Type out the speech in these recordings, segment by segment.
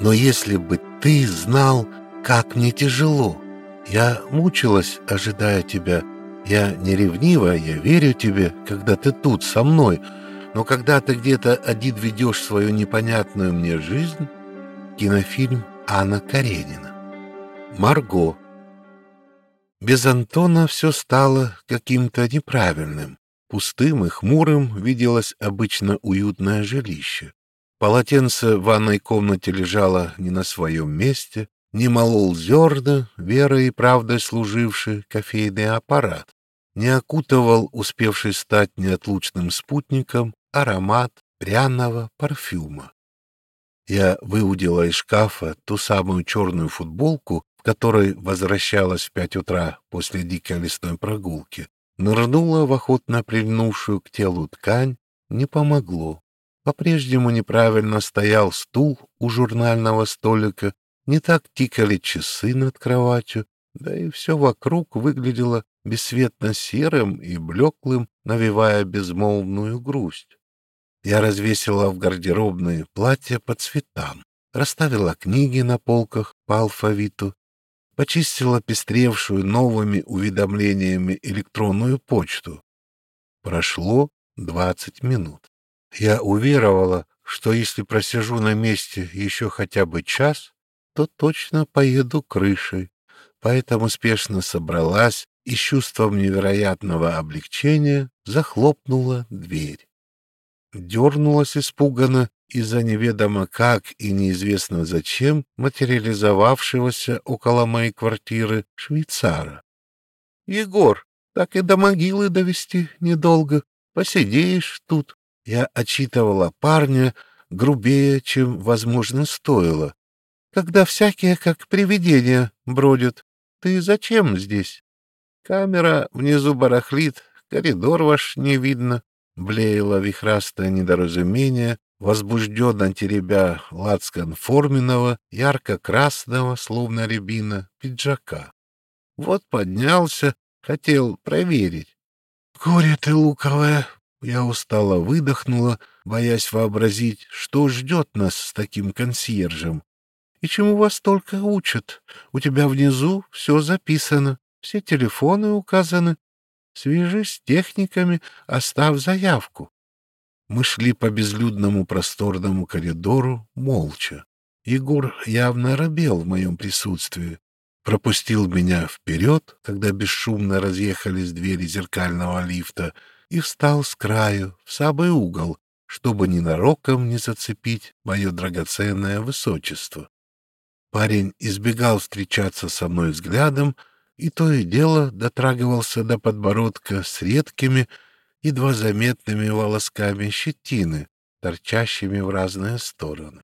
Но если бы ты знал, как мне тяжело. Я мучилась, ожидая тебя. Я не ревнива, я верю тебе, когда ты тут со мной. Но когда ты где-то один ведешь свою непонятную мне жизнь... Кинофильм Анна Каренина. Марго. Без Антона все стало каким-то неправильным. Пустым и хмурым виделось обычно уютное жилище. Полотенце в ванной комнате лежало не на своем месте, не молол зерна, верой и правдой служивший кофейный аппарат, не окутывал успевший стать неотлучным спутником аромат пряного парфюма. Я выудила из шкафа ту самую черную футболку, в которой возвращалась в пять утра после дикой лесной прогулки, нырнула в охотно прильнувшую к телу ткань, не помогло. По-прежнему неправильно стоял стул у журнального столика, не так тикали часы над кроватью, да и все вокруг выглядело бесцветно серым и блеклым, навевая безмолвную грусть. Я развесила в гардеробные платья по цветам, расставила книги на полках по алфавиту, почистила пестревшую новыми уведомлениями электронную почту. Прошло двадцать минут. Я уверовала, что если просижу на месте еще хотя бы час, то точно поеду крышей, поэтому спешно собралась и с чувством невероятного облегчения захлопнула дверь дернулась испуганно из-за неведомо как и неизвестно зачем материализовавшегося около моей квартиры швейцара. — Егор, так и до могилы довести недолго. Посидеешь тут. Я отчитывала парня грубее, чем, возможно, стоило. Когда всякие, как привидения, бродят. Ты зачем здесь? Камера внизу барахлит, коридор ваш не видно блеяло вихрастое недоразумение, возбужденно теребя лацкан форменного, ярко-красного, словно рябина, пиджака. Вот поднялся, хотел проверить. «Горе ты луковая!» Я устало выдохнула, боясь вообразить, что ждет нас с таким консьержем. «И чему вас только учат? У тебя внизу все записано, все телефоны указаны, Свяжись с техниками, оставь заявку. Мы шли по безлюдному просторному коридору молча. Егор явно робел в моем присутствии. Пропустил меня вперед, когда бесшумно разъехались двери зеркального лифта, и встал с краю, в самый угол, чтобы ненароком не зацепить мое драгоценное высочество. Парень избегал встречаться со мной взглядом, и то и дело дотрагивался до подбородка с редкими, едва заметными волосками щетины, торчащими в разные стороны.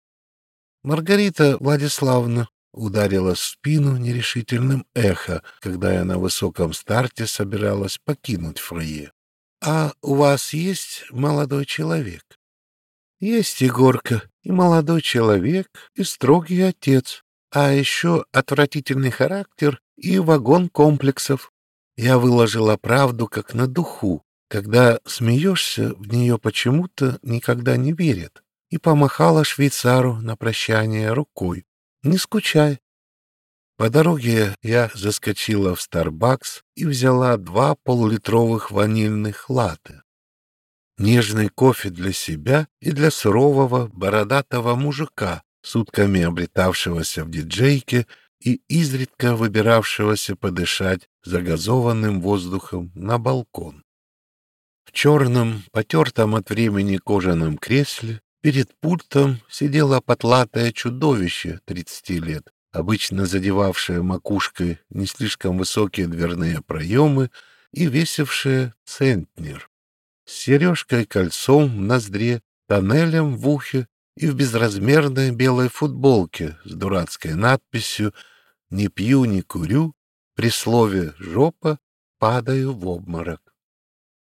Маргарита Владиславовна ударила в спину нерешительным эхо, когда я на высоком старте собиралась покинуть фойе. — А у вас есть молодой человек? — Есть, Егорка, и молодой человек, и строгий отец, а еще отвратительный характер и вагон комплексов. Я выложила правду как на духу. Когда смеешься, в нее почему-то никогда не верят. И помахала швейцару на прощание рукой. Не скучай. По дороге я заскочила в Старбакс и взяла два полулитровых ванильных латте. Нежный кофе для себя и для сурового бородатого мужика, сутками обретавшегося в диджейке и изредка выбиравшегося подышать загазованным воздухом на балкон. В черном, потертом от времени кожаном кресле перед пультом сидело потлатое чудовище тридцати лет, обычно задевавшее макушкой не слишком высокие дверные проемы и весившее центнер. С сережкой-кольцом в ноздре, тоннелем в ухе и в безразмерной белой футболке с дурацкой надписью не пью, не курю, при слове «жопа» падаю в обморок.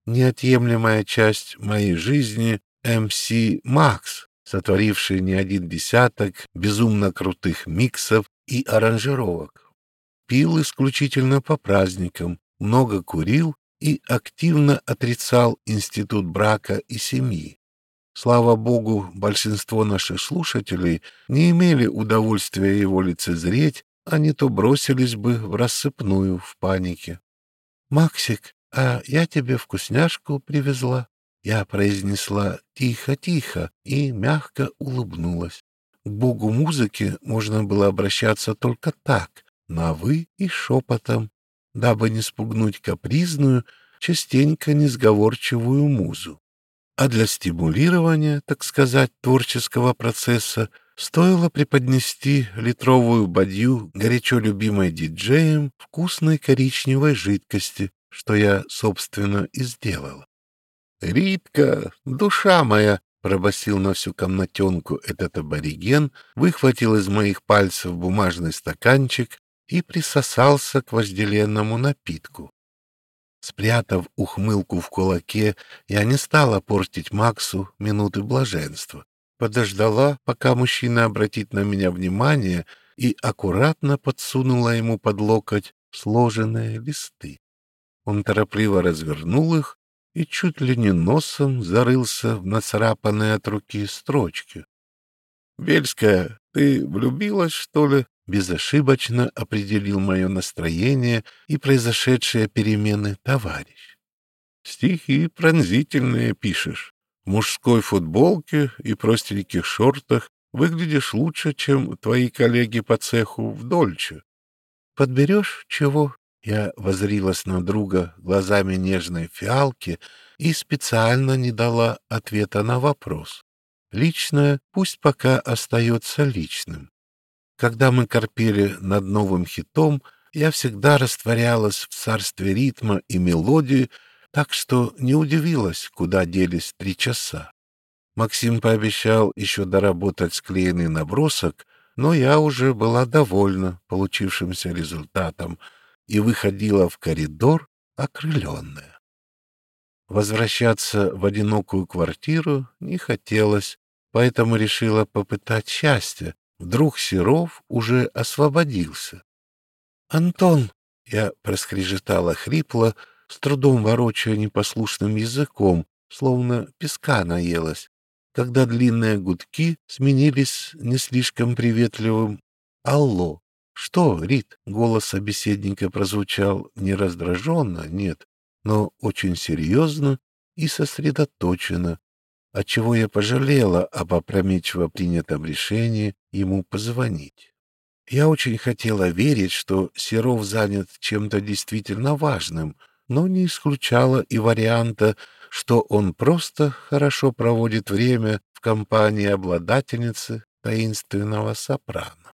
Неотъемлемая часть моей жизни — МС Макс, сотворивший не один десяток безумно крутых миксов и аранжировок. Пил исключительно по праздникам, много курил и активно отрицал институт брака и семьи. Слава богу, большинство наших слушателей не имели удовольствия его лицезреть, не то бросились бы в рассыпную в панике. «Максик, а я тебе вкусняшку привезла». Я произнесла «тихо-тихо» и мягко улыбнулась. К богу музыки можно было обращаться только так, на «вы» и шепотом, дабы не спугнуть капризную, частенько несговорчивую музу. А для стимулирования, так сказать, творческого процесса стоило преподнести литровую бадью горячо любимой диджеем вкусной коричневой жидкости, что я, собственно, и сделал. «Ритка, душа моя!» — пробасил на всю комнатенку этот абориген, выхватил из моих пальцев бумажный стаканчик и присосался к вожделенному напитку. Спрятав ухмылку в кулаке, я не стала портить Максу минуты блаженства. Подождала, пока мужчина обратит на меня внимание, и аккуратно подсунула ему под локоть сложенные листы. Он торопливо развернул их и чуть ли не носом зарылся в нацарапанные от руки строчки. — Бельская, ты влюбилась, что ли? — безошибочно определил мое настроение и произошедшие перемены товарищ. — Стихи пронзительные пишешь. В мужской футболке и простеньких шортах выглядишь лучше, чем твои коллеги по цеху в Дольче. — Подберешь чего? Я возрилась на друга глазами нежной фиалки и специально не дала ответа на вопрос. Личное пусть пока остается личным. Когда мы корпели над новым хитом, я всегда растворялась в царстве ритма и мелодии, так что не удивилась, куда делись три часа. Максим пообещал еще доработать склеенный набросок, но я уже была довольна получившимся результатом — и выходила в коридор окрыленная. Возвращаться в одинокую квартиру не хотелось, поэтому решила попытать счастье. Вдруг Серов уже освободился. «Антон!» — я проскрежетала хрипло, с трудом ворочая непослушным языком, словно песка наелась, когда длинные гудки сменились не слишком приветливым «Алло!» «Что, Рит?» — голос собеседника прозвучал не раздраженно, нет, но очень серьезно и сосредоточенно, отчего я пожалела об опрометчиво принятом решении ему позвонить. Я очень хотела верить, что Серов занят чем-то действительно важным, но не исключала и варианта, что он просто хорошо проводит время в компании обладательницы таинственного сопрано.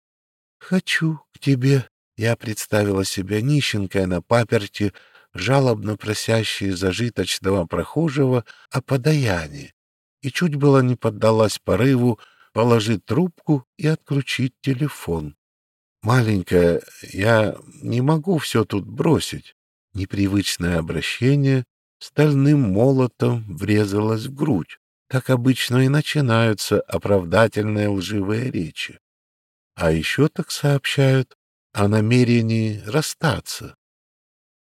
«Хочу к тебе». Я представила себя нищенкой на паперти, жалобно просящей зажиточного прохожего о подаянии, и чуть было не поддалась порыву положить трубку и отключить телефон. «Маленькая, я не могу все тут бросить». Непривычное обращение стальным молотом врезалось в грудь. Так обычно и начинаются оправдательные лживые речи. А еще так сообщают о намерении расстаться.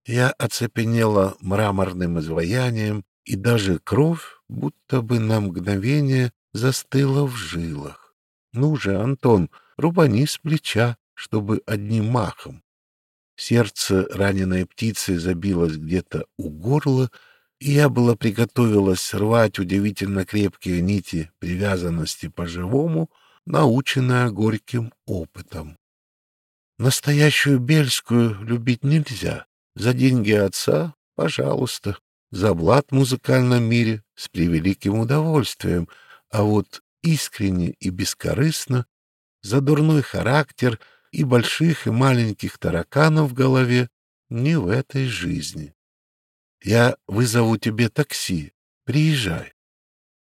Я оцепенела мраморным изваянием, и даже кровь, будто бы на мгновение, застыла в жилах. Ну же, Антон, рубани с плеча, чтобы одним махом. Сердце раненой птицы забилось где-то у горла, и я была приготовилась рвать удивительно крепкие нити привязанности по-живому — наученная горьким опытом. Настоящую Бельскую любить нельзя. За деньги отца — пожалуйста. За блат в музыкальном мире — с превеликим удовольствием. А вот искренне и бескорыстно, за дурной характер и больших и маленьких тараканов в голове не в этой жизни. Я вызову тебе такси. Приезжай.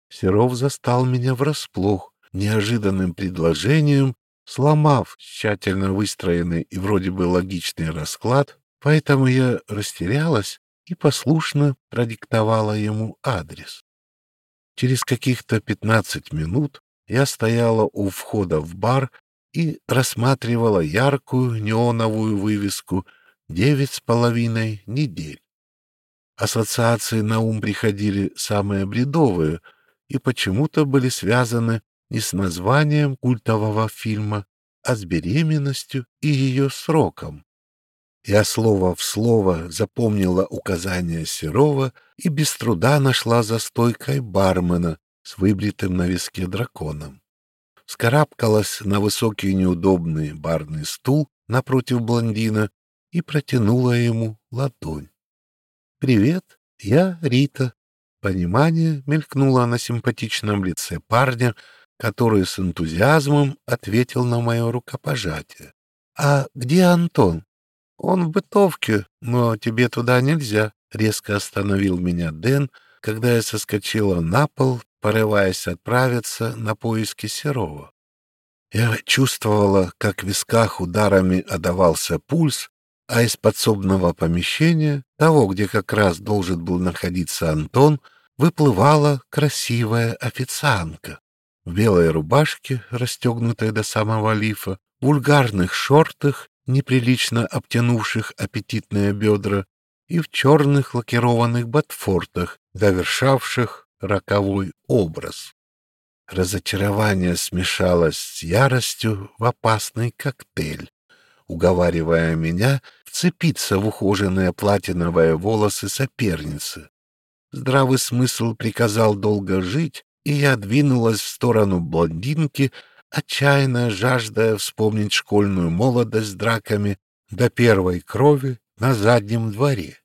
Серов застал меня врасплох неожиданным предложением, сломав тщательно выстроенный и вроде бы логичный расклад, поэтому я растерялась и послушно продиктовала ему адрес. Через каких-то пятнадцать минут я стояла у входа в бар и рассматривала яркую неоновую вывеску «Девять с половиной недель». Ассоциации на ум приходили самые бредовые — и почему-то были связаны не с названием культового фильма, а с беременностью и ее сроком. Я слово в слово запомнила указания Серова и без труда нашла за стойкой бармена с выбритым на виске драконом. Скарабкалась на высокий неудобный барный стул напротив блондина и протянула ему ладонь. «Привет, я Рита». Понимание мелькнуло на симпатичном лице парня, который с энтузиазмом ответил на мое рукопожатие. «А где Антон?» «Он в бытовке, но тебе туда нельзя», — резко остановил меня Дэн, когда я соскочила на пол, порываясь отправиться на поиски Серова. Я чувствовала, как в висках ударами отдавался пульс, а из подсобного помещения, того, где как раз должен был находиться Антон, выплывала красивая официантка в белой рубашке, расстегнутой до самого лифа, вульгарных шортах неприлично обтянувших аппетитные бедра, и в черных лакированных ботфортах, довершавших роковой образ. Разочарование смешалось с яростью в опасный коктейль, уговаривая меня вцепиться в ухоженные платиновые волосы соперницы. Здравый смысл приказал долго жить, и я двинулась в сторону блондинки, отчаянно жаждая вспомнить школьную молодость с драками до первой крови на заднем дворе.